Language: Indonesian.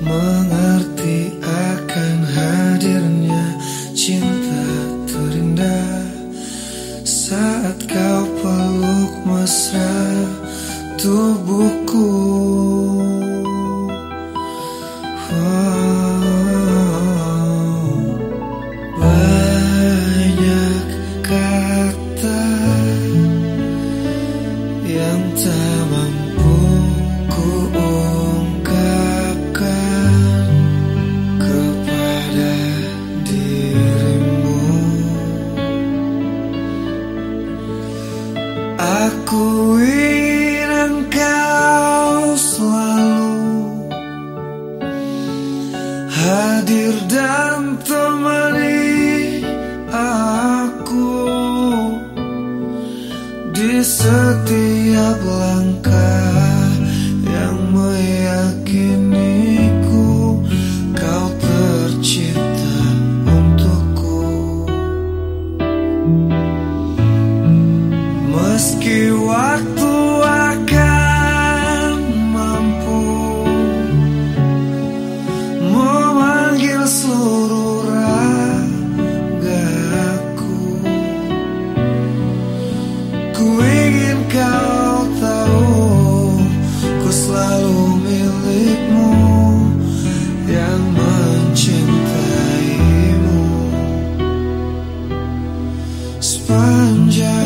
mengerti akan hadirnya cinta terindah saat kau peluk mesra tubuhku. Oh. Aku ingin engkau selalu hadir dan temani aku di setiap langkah find you